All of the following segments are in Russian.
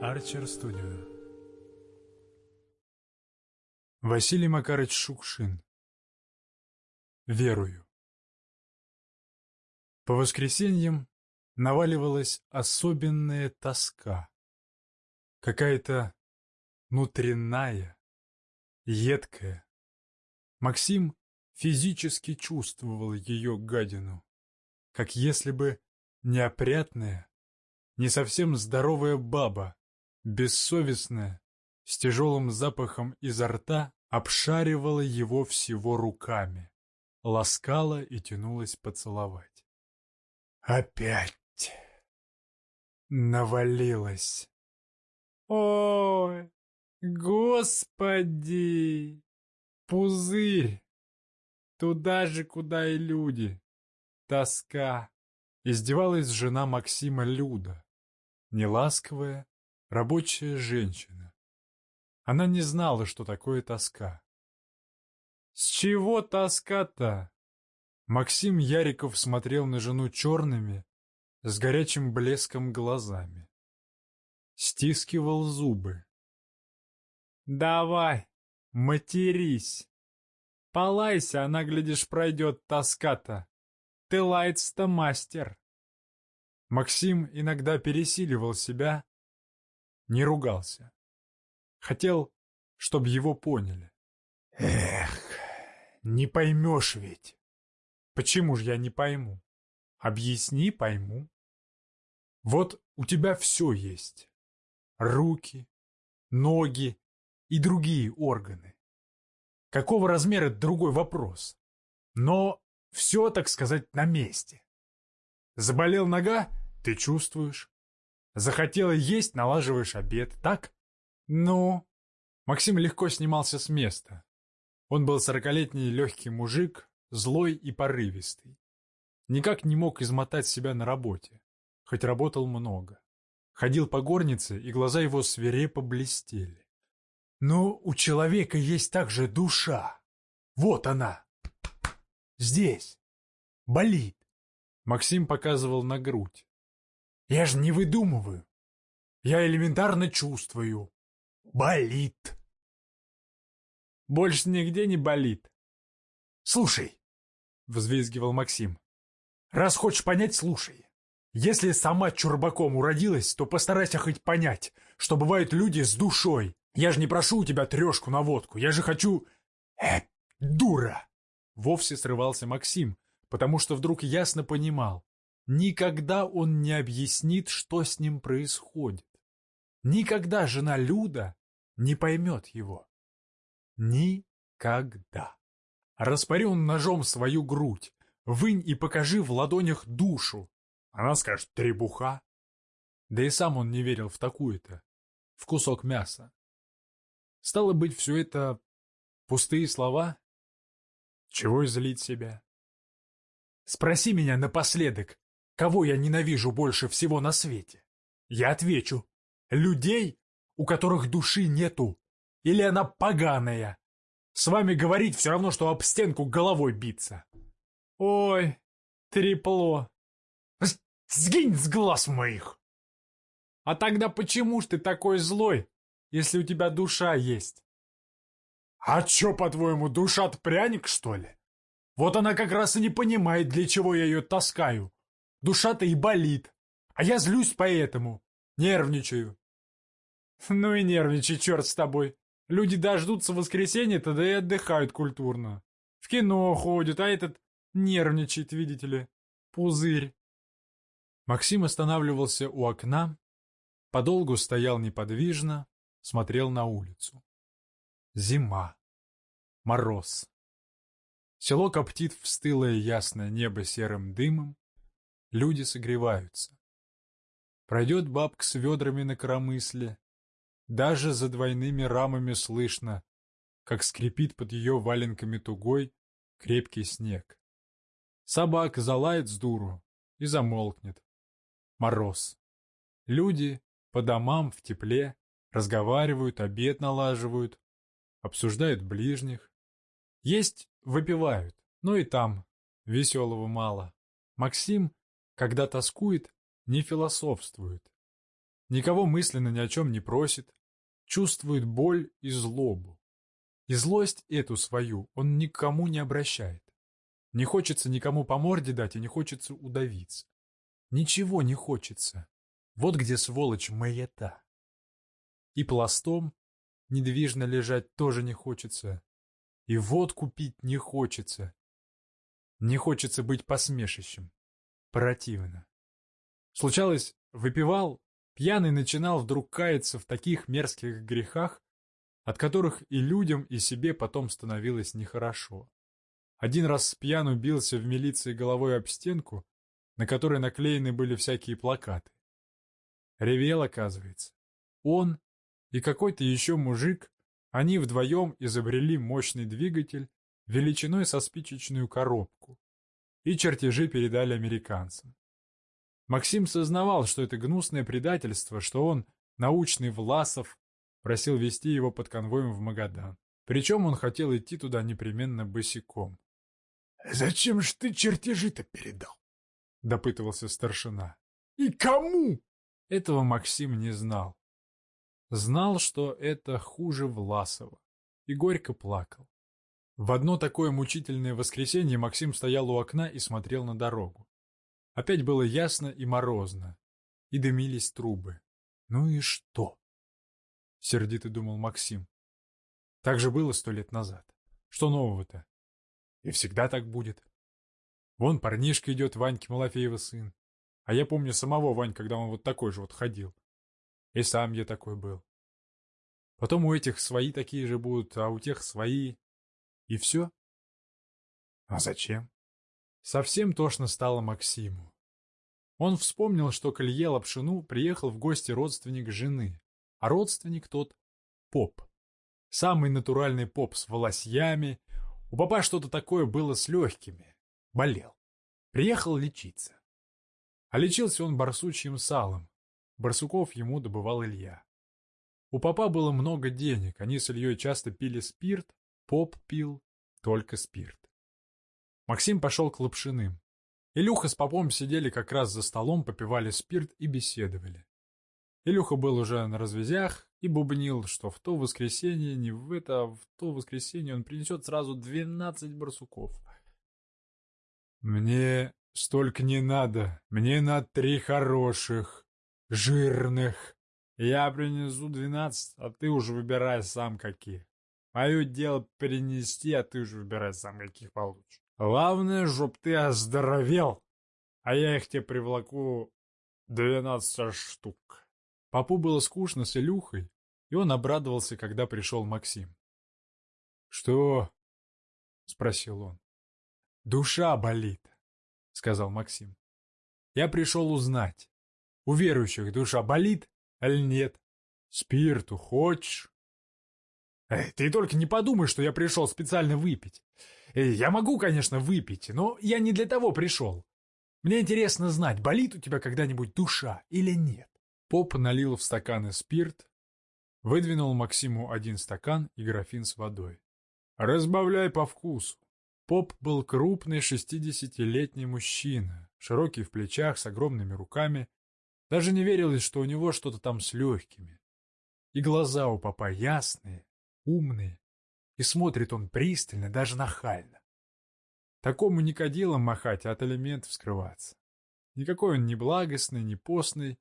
Арчер Студио Василий Макарович Шукшин Верую По воскресеньям наваливалась особенная тоска. Какая-то внутренняя, едкая. Максим физически чувствовал ее гадину, как если бы неопрятная, не совсем здоровая баба, бессовестная, с тяжелым запахом изо рта, обшаривала его всего руками, ласкала и тянулась поцеловать. Опять навалилась. Ой, господи! Пузырь! Туда же, куда и люди. Тоска. Издевалась жена Максима Люда. Неласковая, рабочая женщина. Она не знала, что такое тоска. С чего тоска-то? Максим Яриков смотрел на жену черными, с горячим блеском глазами. Стискивал зубы. «Давай, матерись! Полайся, она, глядишь, пройдет тоска-то! Ты лайц-то мастер!» Максим иногда пересиливал себя, не ругался. Хотел, чтобы его поняли. «Эх, не поймешь ведь!» «Почему же я не пойму?» Объясни, пойму. Вот у тебя все есть. Руки, ноги и другие органы. Какого размера – другой вопрос. Но все, так сказать, на месте. Заболел нога – ты чувствуешь. Захотела есть – налаживаешь обед, так? Ну? Максим легко снимался с места. Он был сорокалетний легкий мужик, злой и порывистый. Никак не мог измотать себя на работе, хоть работал много. Ходил по горнице, и глаза его свирепо блестели. Но у человека есть также душа. Вот она. Здесь. Болит. Максим показывал на грудь. Я же не выдумываю. Я элементарно чувствую. Болит. Больше нигде не болит. Слушай, взвизгивал Максим. Раз хочешь понять, слушай. Если сама чурбаком уродилась, то постарайся хоть понять, что бывают люди с душой. Я же не прошу у тебя трешку на водку, я же хочу... Э, дура! Вовсе срывался Максим, потому что вдруг ясно понимал. Никогда он не объяснит, что с ним происходит. Никогда жена Люда не поймет его. Никогда. Распори он ножом свою грудь, Вынь и покажи в ладонях душу. Она скажет «требуха». Да и сам он не верил в такую-то, в кусок мяса. Стало быть, все это пустые слова? Чего излить себя? Спроси меня напоследок, кого я ненавижу больше всего на свете. Я отвечу. Людей, у которых души нету. Или она поганая. С вами говорить все равно, что об стенку головой биться. Ой, трепло. Сгинь с глаз моих. А тогда почему ж ты такой злой, если у тебя душа есть? А чё, по-твоему, душа-то пряник, что ли? Вот она как раз и не понимает, для чего я ее таскаю. Душа-то и болит. А я злюсь поэтому. Нервничаю. Ну и нервничай, черт с тобой. Люди дождутся воскресенья, тогда и отдыхают культурно. В кино ходят, а этот Нервничает, видите ли. Пузырь. Максим останавливался у окна, подолгу стоял неподвижно, смотрел на улицу. Зима. Мороз. Село коптит в стылое ясное небо серым дымом, люди согреваются. Пройдет бабка с ведрами на коромысле, даже за двойными рамами слышно, как скрипит под ее валенками тугой крепкий снег. Собака залает с дуру и замолкнет. Мороз. Люди по домам в тепле разговаривают, обед налаживают, обсуждают ближних. Есть выпивают, но и там веселого мало. Максим, когда тоскует, не философствует. никого мысленно ни о чем не просит, чувствует боль и злобу. И злость эту свою он никому не обращает. Не хочется никому по морде дать и не хочется удавиться. Ничего не хочется. Вот где сволочь маята. И пластом недвижно лежать тоже не хочется. И водку пить не хочется. Не хочется быть посмешищем. Противно. Случалось, выпивал, пьяный начинал вдруг каяться в таких мерзких грехах, от которых и людям, и себе потом становилось нехорошо. Один раз с пьяну бился в милиции головой об стенку, на которой наклеены были всякие плакаты. Ревел, оказывается. Он и какой-то еще мужик, они вдвоем изобрели мощный двигатель величиной со спичечную коробку и чертежи передали американцам. Максим сознавал, что это гнусное предательство, что он, научный Власов, просил вести его под конвоем в Магадан. Причем он хотел идти туда непременно босиком. «Зачем ж ты чертежи-то передал?» — допытывался старшина. «И кому?» Этого Максим не знал. Знал, что это хуже Власова, и горько плакал. В одно такое мучительное воскресенье Максим стоял у окна и смотрел на дорогу. Опять было ясно и морозно, и дымились трубы. Ну и что? Сердито думал Максим. Так же было сто лет назад. Что нового-то? И всегда так будет. Вон парнишка идет, Ваньки Малафеева сын. А я помню самого Вань, когда он вот такой же вот ходил. И сам я такой был. Потом у этих свои такие же будут, а у тех свои. И все. А зачем? Совсем тошно стало Максиму. Он вспомнил, что к Илье Лапшину приехал в гости родственник жены, а родственник тот — поп. Самый натуральный поп с волосьями. У папа что-то такое было с легкими. Болел. Приехал лечиться. А лечился он барсучьим салом, Барсуков ему добывал Илья. У папа было много денег, они с Ильей часто пили спирт, поп пил только спирт. Максим пошел к Лапшиным. Илюха с попом сидели как раз за столом, попивали спирт и беседовали. Илюха был уже на развязях и бубнил, что в то воскресенье, не в это, а в то воскресенье он принесет сразу двенадцать барсуков. «Мне столько не надо, мне на три хороших», жирных. Я принесу двенадцать, а ты уже выбирай сам каких. Мое дело перенести, а ты уже выбирай сам каких получишь. Главное, чтоб ты оздоровел, а я их тебе привлеку двенадцать штук. Папу было скучно с Илюхой, и он обрадовался, когда пришел Максим. — Что? — спросил он. — Душа болит, — сказал Максим. — Я пришел узнать, у верующих душа болит, или нет? Спирту хочешь? Ты только не подумай, что я пришел специально выпить. Я могу, конечно, выпить, но я не для того пришел. Мне интересно знать, болит у тебя когда-нибудь душа или нет. Поп налил в стаканы спирт, выдвинул Максиму один стакан и графин с водой. Разбавляй по вкусу. Поп был крупный шестидесятилетний мужчина, широкий в плечах, с огромными руками, даже не верилось, что у него что-то там с легкими. И глаза у папа ясные, умные, и смотрит он пристально, даже нахально. Такому не махать, а от элементов скрываться. Никакой он не благостный, не постный.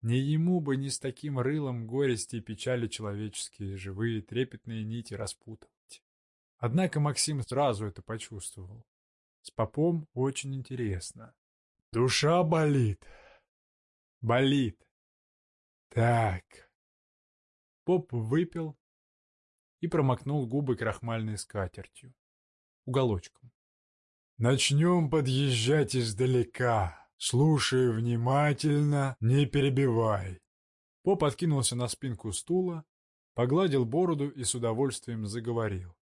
Не ему бы ни с таким рылом горести и печали человеческие, живые, трепетные нити распутывать. Однако Максим сразу это почувствовал. С попом очень интересно. «Душа болит», Болит. Так. Поп выпил и промокнул губы крахмальной скатертью. Уголочком. Начнем подъезжать издалека. Слушай внимательно, не перебивай. Поп откинулся на спинку стула, погладил бороду и с удовольствием заговорил.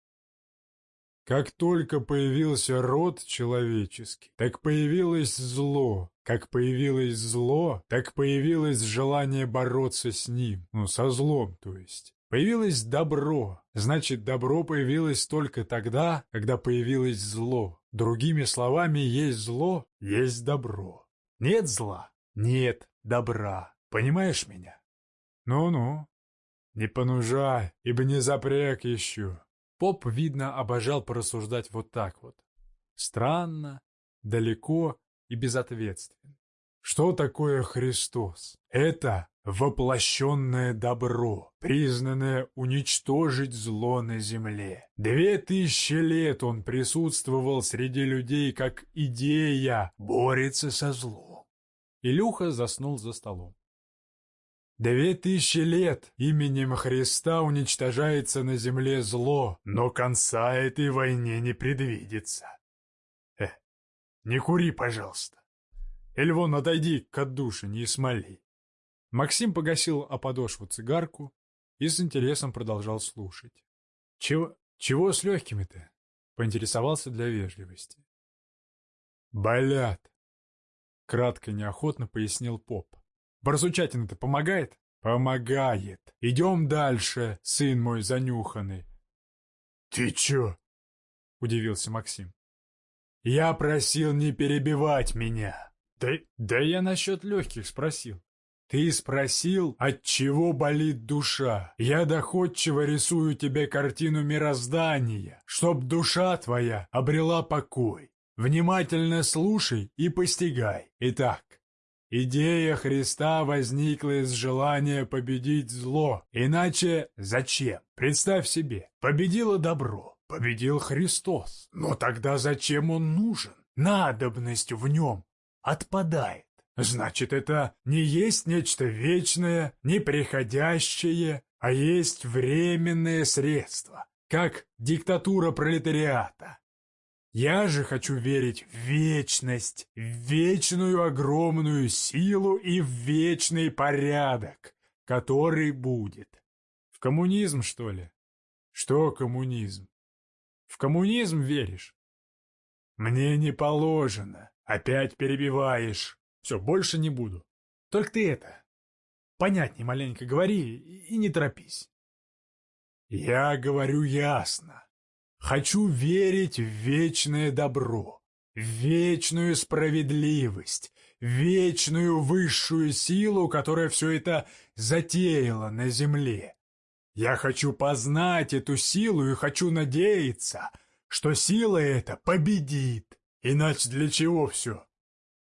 Как только появился род человеческий, так появилось зло. Как появилось зло, так появилось желание бороться с ним. Ну, со злом, то есть. Появилось добро. Значит, добро появилось только тогда, когда появилось зло. Другими словами, есть зло, есть добро. Нет зла, нет добра. Понимаешь меня? Ну-ну. Не понужай, ибо не запряг еще. Поп, видно, обожал порассуждать вот так вот. Странно, далеко и безответственно. Что такое Христос? Это воплощенное добро, признанное уничтожить зло на земле. Две тысячи лет он присутствовал среди людей как идея, борется со злом. Илюха заснул за столом. Две тысячи лет именем Христа уничтожается на земле зло, но конца этой войне не предвидится. Э, не кури, пожалуйста. Или вон отойди к отдушине и смоли. Максим погасил о подошву цигарку и с интересом продолжал слушать. Чего, чего с легкими-то? Поинтересовался для вежливости. Болят. Кратко и неохотно пояснил поп. Барсучатина-то помогает? Помогает. Идем дальше, сын мой занюханный. Ты чё? Удивился Максим. Я просил не перебивать меня. Да, да я насчет легких спросил. Ты спросил, от чего болит душа. Я доходчиво рисую тебе картину мироздания, чтоб душа твоя обрела покой. Внимательно слушай и постигай. Итак, идея Христа возникла из желания победить зло. Иначе зачем? Представь себе, победило добро, победил Христос. Но тогда зачем он нужен? Надобность в нем отпадает. Значит, это не есть нечто вечное, неприходящее, а есть временное средство, как диктатура пролетариата. Я же хочу верить в вечность, в вечную огромную силу и в вечный порядок, который будет. В коммунизм, что ли? Что коммунизм? В коммунизм веришь? Мне не положено. Опять перебиваешь. Все, больше не буду. Только ты это, понятней маленько говори и не торопись. Я говорю ясно. Хочу верить в вечное добро, в вечную справедливость, в вечную высшую силу, которая все это затеяла на земле. Я хочу познать эту силу и хочу надеяться, что сила эта победит. Иначе для чего все?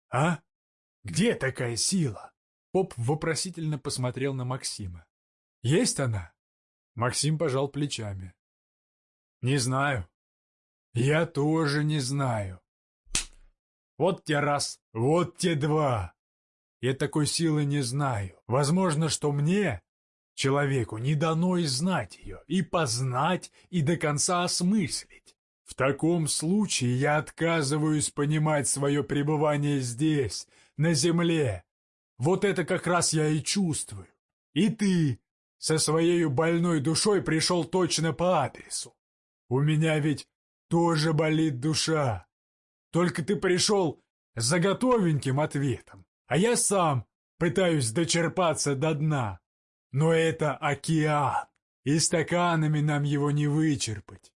А? Где такая сила? Поп вопросительно посмотрел на Максима. Есть она? Максим пожал плечами. Не знаю. Я тоже не знаю. Вот те раз, вот те два. Я такой силы не знаю. Возможно, что мне, человеку, не дано и знать ее, и познать, и до конца осмыслить. В таком случае я отказываюсь понимать свое пребывание здесь, на земле. Вот это как раз я и чувствую. И ты со своей больной душой пришел точно по адресу. У меня ведь тоже болит душа. Только ты пришел с заготовеньким ответом, а я сам пытаюсь дочерпаться до дна. Но это океан, и стаканами нам его не вычерпать.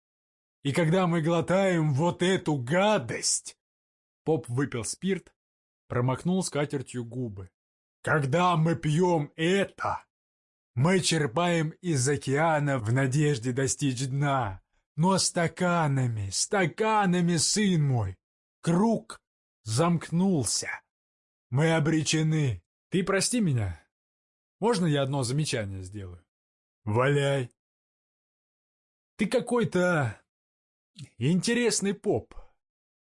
И когда мы глотаем вот эту гадость...» Поп выпил спирт, промокнул скатертью губы. «Когда мы пьем это, мы черпаем из океана в надежде достичь дна. Но стаканами, стаканами, сын мой, круг замкнулся. Мы обречены. Ты прости меня. Можно я одно замечание сделаю? Валяй. Ты какой-то Интересный поп.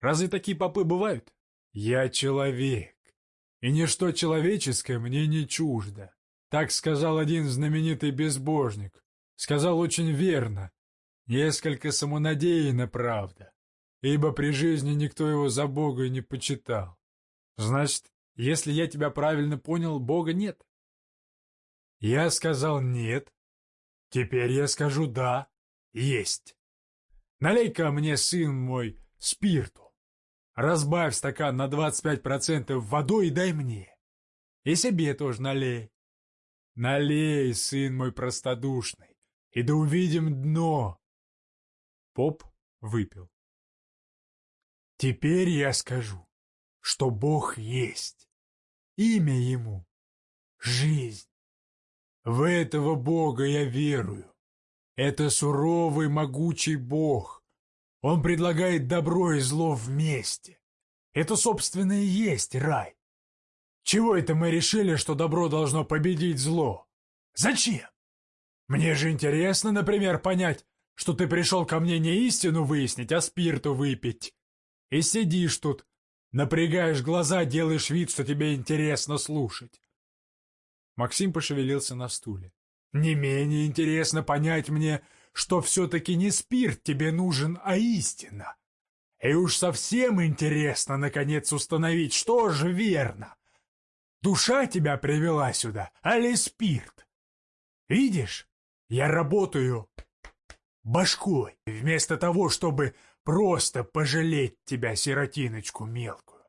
Разве такие попы бывают? Я человек, и ничто человеческое мне не чуждо. Так сказал один знаменитый безбожник. Сказал очень верно. Несколько самонадеянно, правда, ибо при жизни никто его за Бога не почитал. Значит, если я тебя правильно понял, Бога нет? Я сказал нет. Теперь я скажу да, есть. Налей-ка мне, сын мой, спирту. Разбавь стакан на 25% водой и дай мне. И себе тоже налей. Налей, сын мой простодушный, и да увидим дно. Поп выпил. Теперь я скажу, что Бог есть. Имя Ему жизнь. В этого Бога я верую. Это суровый, могучий Бог. Он предлагает добро и зло вместе. Это, собственно, и есть рай. Чего это мы решили, что добро должно победить зло? Зачем? Мне же интересно, например, понять, что ты пришел ко мне не истину выяснить, а спирту выпить. И сидишь тут, напрягаешь глаза, делаешь вид, что тебе интересно слушать. Максим пошевелился на стуле. Не менее интересно понять мне, что все-таки не спирт тебе нужен, а истина. И уж совсем интересно, наконец, установить, что же верно. Душа тебя привела сюда, а ли спирт? Видишь, я работаю башкой, вместо того, чтобы просто пожалеть тебя, сиротиночку мелкую.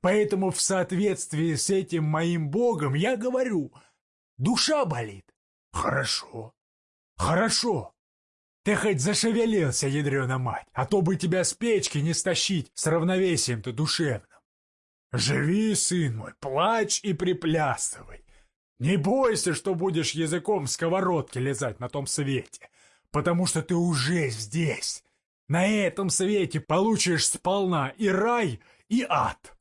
Поэтому в соответствии с этим моим богом я говорю, душа болит. Хорошо, хорошо. Ты хоть зашевелился, ядрена мать, а то бы тебя с печки не стащить с равновесием-то душевным. Живи, сын мой, плачь и приплясывай. Не бойся, что будешь языком в сковородке лизать на том свете, потому что ты уже здесь. На этом свете получишь сполна и рай, и ад.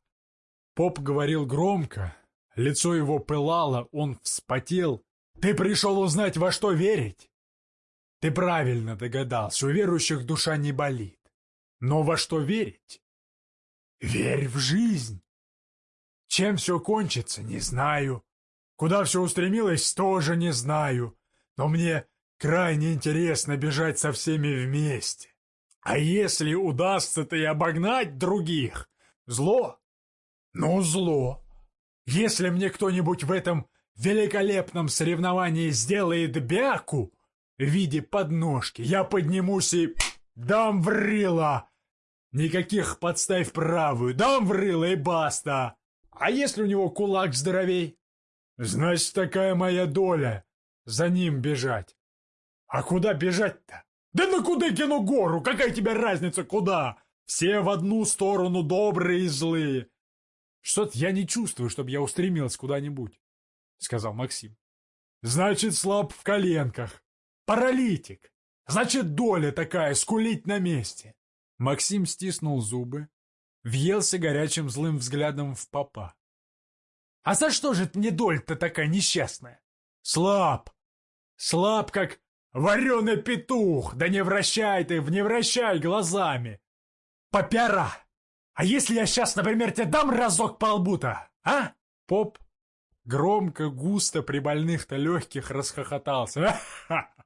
Поп говорил громко, лицо его пылало, он вспотел. Ты пришел узнать, во что верить? Ты правильно догадался, у верующих душа не болит. Но во что верить? Верь в жизнь. Чем все кончится, не знаю. Куда все устремилось, тоже не знаю. Но мне крайне интересно бежать со всеми вместе. А если удастся-то и обогнать других? Зло? Ну, зло. Если мне кто-нибудь в этом великолепном соревновании сделает бяку в виде подножки, я поднимусь и дам врила. Никаких подставь правую, дам врила и баста. А если у него кулак здоровей? Значит, такая моя доля. За ним бежать. А куда бежать-то? Да на Кудыкину гору! Какая тебе разница, куда? Все в одну сторону добрые и злые. Что-то я не чувствую, чтобы я устремился куда-нибудь, — сказал Максим. Значит, слаб в коленках. Паралитик. Значит, доля такая, скулить на месте. Максим стиснул зубы, въелся горячим злым взглядом в попа. А за что же мне доль-то такая несчастная? Слаб. Слаб, как вареный петух. Да не вращай ты, не вращай глазами. Попяра. А если я сейчас, например, тебе дам разок по лбу-то, а? Поп громко, густо при больных-то легких расхохотался.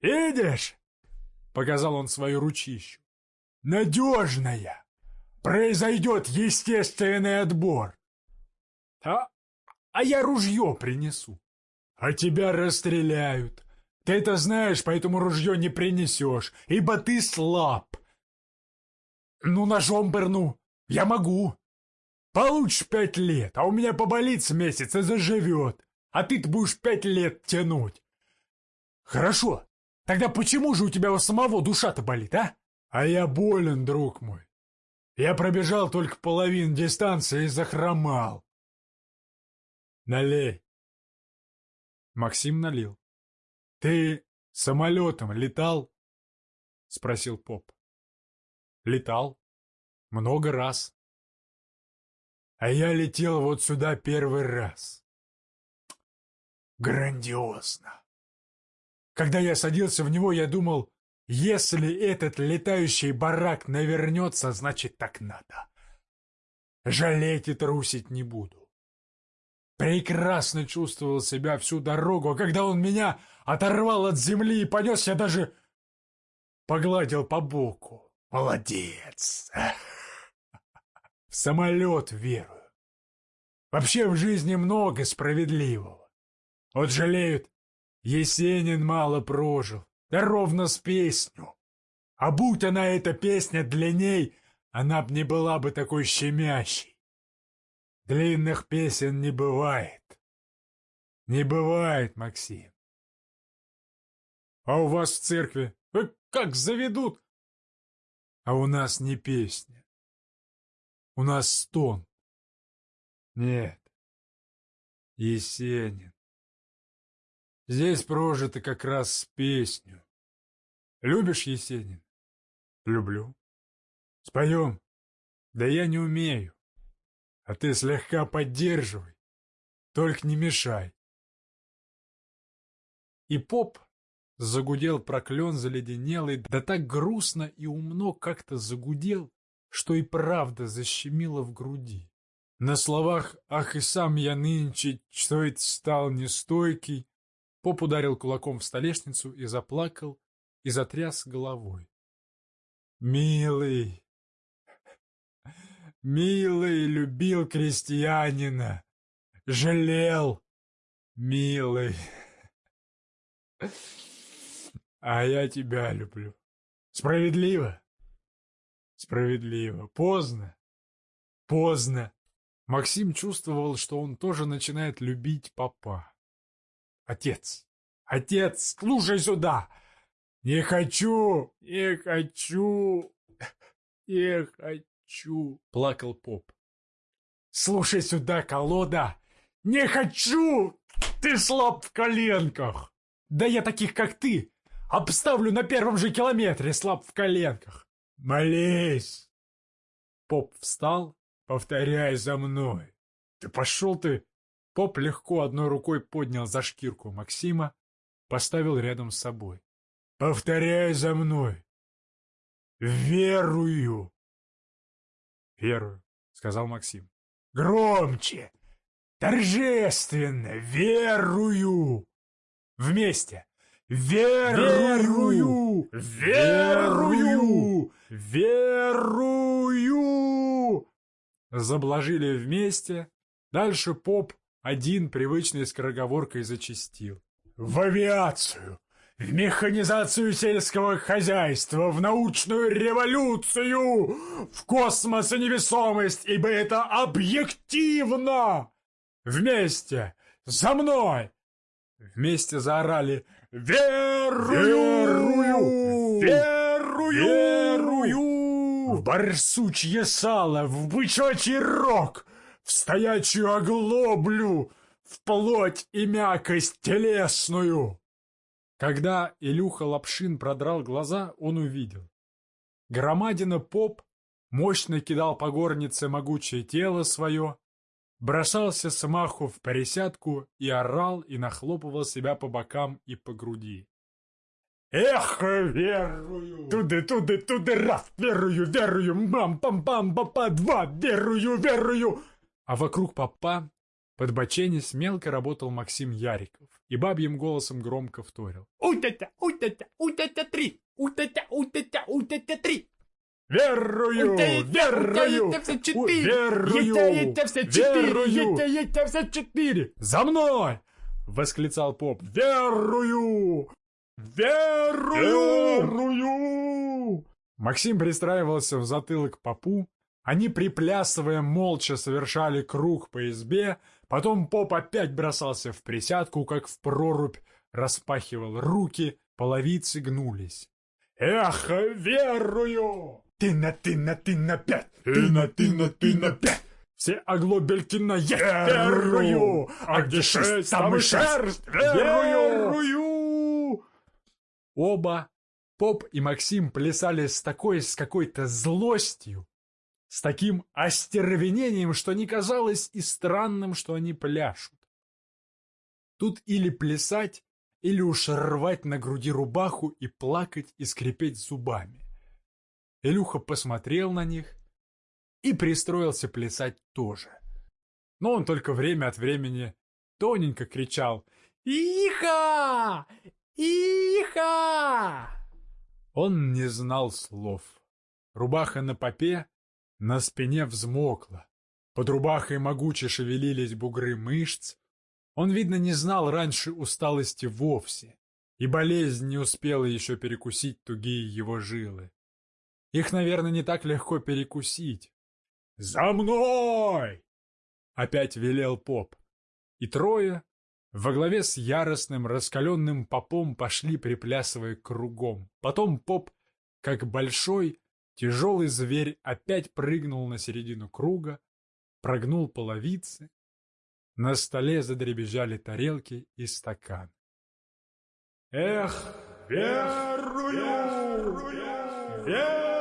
«Видишь?» — показал он свою ручищу. «Надежная!» Произойдет естественный отбор. А, а я ружье принесу. А тебя расстреляют. Ты это знаешь, поэтому ружье не принесешь, ибо ты слаб. Ну, ножом пырну. Я могу. Получишь пять лет, а у меня поболит с месяца заживет. А ты-то будешь пять лет тянуть. Хорошо. Тогда почему же у тебя у самого душа-то болит, а? А я болен, друг мой. Я пробежал только половину дистанции и захромал. Налей. Максим налил. Ты самолетом летал? Спросил поп. Летал. Много раз. А я летел вот сюда первый раз. Грандиозно. Когда я садился в него, я думал, если этот летающий барак навернется, значит так надо. Жалеть и трусить не буду. Прекрасно чувствовал себя всю дорогу, а когда он меня оторвал от земли и понес, я даже погладил по боку. Молодец! В самолет верую. Вообще в жизни много справедливого. Вот жалеют, Есенин мало прожил. Да ровно с песню. А будь она эта песня длинней, она б не была бы такой щемящей. Длинных песен не бывает. Не бывает, Максим. А у вас в церкви вы как заведут? А у нас не песня. У нас стон. Нет. Есенин. Здесь прожито как раз песню. Любишь Есенин? Люблю. Споем. Да я не умею. А ты слегка поддерживай. Только не мешай. И поп загудел проклен заледенелый, да так грустно и умно как-то загудел, что и правда защемило в груди. На словах «Ах, и сам я нынче, что это стал нестойкий», поп ударил кулаком в столешницу и заплакал, и затряс головой. «Милый, милый, любил крестьянина, жалел, милый, а я тебя люблю. Справедливо?» Справедливо. Поздно. Поздно. Максим чувствовал, что он тоже начинает любить папа. Отец! Отец, слушай сюда! Не хочу! Не хочу! Не хочу! Плакал поп. Слушай сюда, колода! Не хочу! Ты слаб в коленках! Да я таких, как ты, обставлю на первом же километре слаб в коленках. Молись!» Поп встал, повторяй за мной. «Ты пошел ты!» Поп легко одной рукой поднял за шкирку Максима, поставил рядом с собой. «Повторяй за мной!» «Верую!» «Верую», — сказал Максим. «Громче! Торжественно! Верую!» «Вместе! Верую! Верую! Верую! Заблажили вместе. Дальше поп один привычной скороговоркой зачистил. В авиацию! В механизацию сельского хозяйства, в научную революцию, в космос и невесомость, ибо это объективно! Вместе! За мной! Вместе заорали «Верую! Верую! Верую! В барсучье сало, в бычачий рог, в стоячую оглоблю, в плоть и мякость телесную!» Когда Илюха Лапшин продрал глаза, он увидел. Громадина поп мощно кидал по горнице могучее тело свое, бросался с маху в присядку и орал и нахлопывал себя по бокам и по груди. «Эх, верую! Туды, туды, туды, раз, верую, верую, мам-пам-пам, папа, два, верую, верую!» А вокруг папа, подбоченясь, мелко работал Максим Яриков и бабьим голосом громко вторил. «У-тя-тя, у-тя-тя, у-тя-тя, три! У-тя-тя, у-тя-тя, у-тя-тя, три!» Верую! Верую! Верую! четыре! За мной! Восклицал поп. Верую! Верую! Верую! Максим пристраивался в затылок попу. Они, приплясывая, молча совершали круг по избе. Потом поп опять бросался в присядку, как в прорубь, распахивал руки, половицы гнулись. «Эх, верую!» Ты на ты на ты на пять! Ты на ты на ты на пять! Все оглобельки на я верую! А где шесть, там и шерсть! Верую! Оба, Поп и Максим, плясали с такой, с какой-то злостью, с таким остервенением, что не казалось и странным, что они пляшут. Тут или плясать, или уж рвать на груди рубаху и плакать и скрипеть зубами. Илюха посмотрел на них и пристроился плясать тоже. Но он только время от времени тоненько кричал «Иха! Иха!» Он не знал слов. Рубаха на попе на спине взмокла. Под рубахой могуче шевелились бугры мышц. Он, видно, не знал раньше усталости вовсе, и болезнь не успела еще перекусить тугие его жилы. Их, наверное, не так легко перекусить. «За мной!» — опять велел поп. И трое во главе с яростным раскаленным попом пошли, приплясывая кругом. Потом поп, как большой, тяжелый зверь, опять прыгнул на середину круга, прогнул половицы. На столе задребезжали тарелки и стакан. Эх, верую, верую, верую.